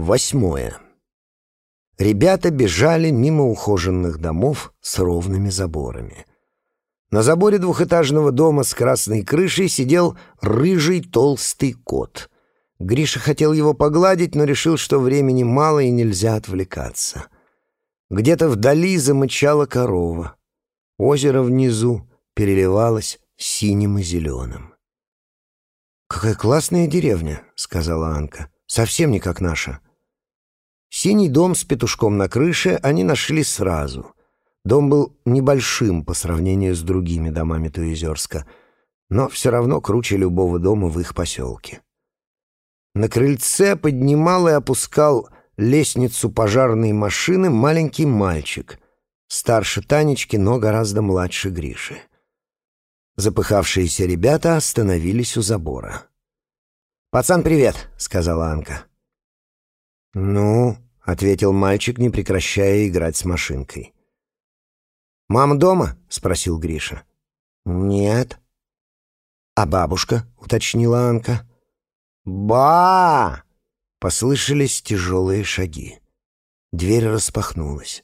Восьмое. Ребята бежали мимо ухоженных домов с ровными заборами. На заборе двухэтажного дома с красной крышей сидел рыжий толстый кот. Гриша хотел его погладить, но решил, что времени мало и нельзя отвлекаться. Где-то вдали замычала корова. Озеро внизу переливалось синим и зеленым. «Какая классная деревня», — сказала Анка. «Совсем не как наша». Синий дом с петушком на крыше они нашли сразу. Дом был небольшим по сравнению с другими домами Туезерска, но все равно круче любого дома в их поселке. На крыльце поднимал и опускал лестницу пожарной машины маленький мальчик, старше Танечки, но гораздо младше Гриши. Запыхавшиеся ребята остановились у забора. «Пацан, привет!» — сказала Анка. «Ну?» — ответил мальчик, не прекращая играть с машинкой. «Мама дома?» — спросил Гриша. «Нет». «А бабушка?» — уточнила Анка. «Ба!» — послышались тяжелые шаги. Дверь распахнулась.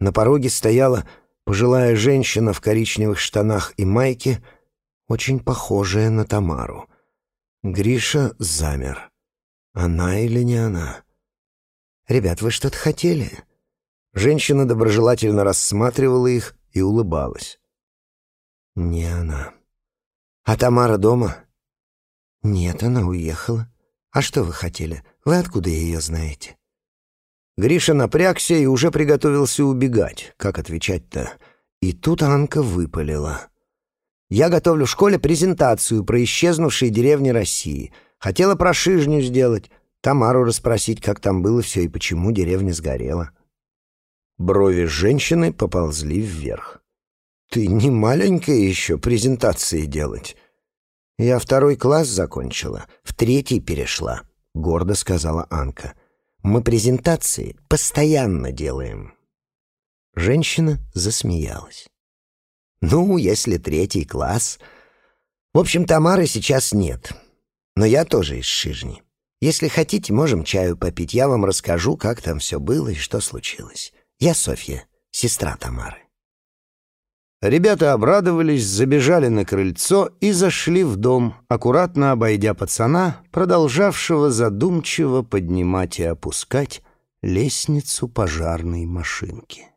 На пороге стояла пожилая женщина в коричневых штанах и майке, очень похожая на Тамару. Гриша замер. Она или не она? «Ребят, вы что-то хотели?» Женщина доброжелательно рассматривала их и улыбалась. «Не она. А Тамара дома?» «Нет, она уехала. А что вы хотели? Вы откуда ее знаете?» Гриша напрягся и уже приготовился убегать. Как отвечать-то? И тут Анка выпалила. «Я готовлю в школе презентацию про исчезнувшие деревни России. Хотела про Шижню сделать, Тамару расспросить, как там было все и почему деревня сгорела». Брови женщины поползли вверх. «Ты не маленькая еще презентации делать?» «Я второй класс закончила, в третий перешла», — гордо сказала Анка. Мы презентации постоянно делаем». Женщина засмеялась. «Ну, если третий класс...» «В общем, Тамары сейчас нет. Но я тоже из Шижни. Если хотите, можем чаю попить. Я вам расскажу, как там все было и что случилось. Я Софья, сестра Тамары». Ребята обрадовались, забежали на крыльцо и зашли в дом, аккуратно обойдя пацана, продолжавшего задумчиво поднимать и опускать лестницу пожарной машинки.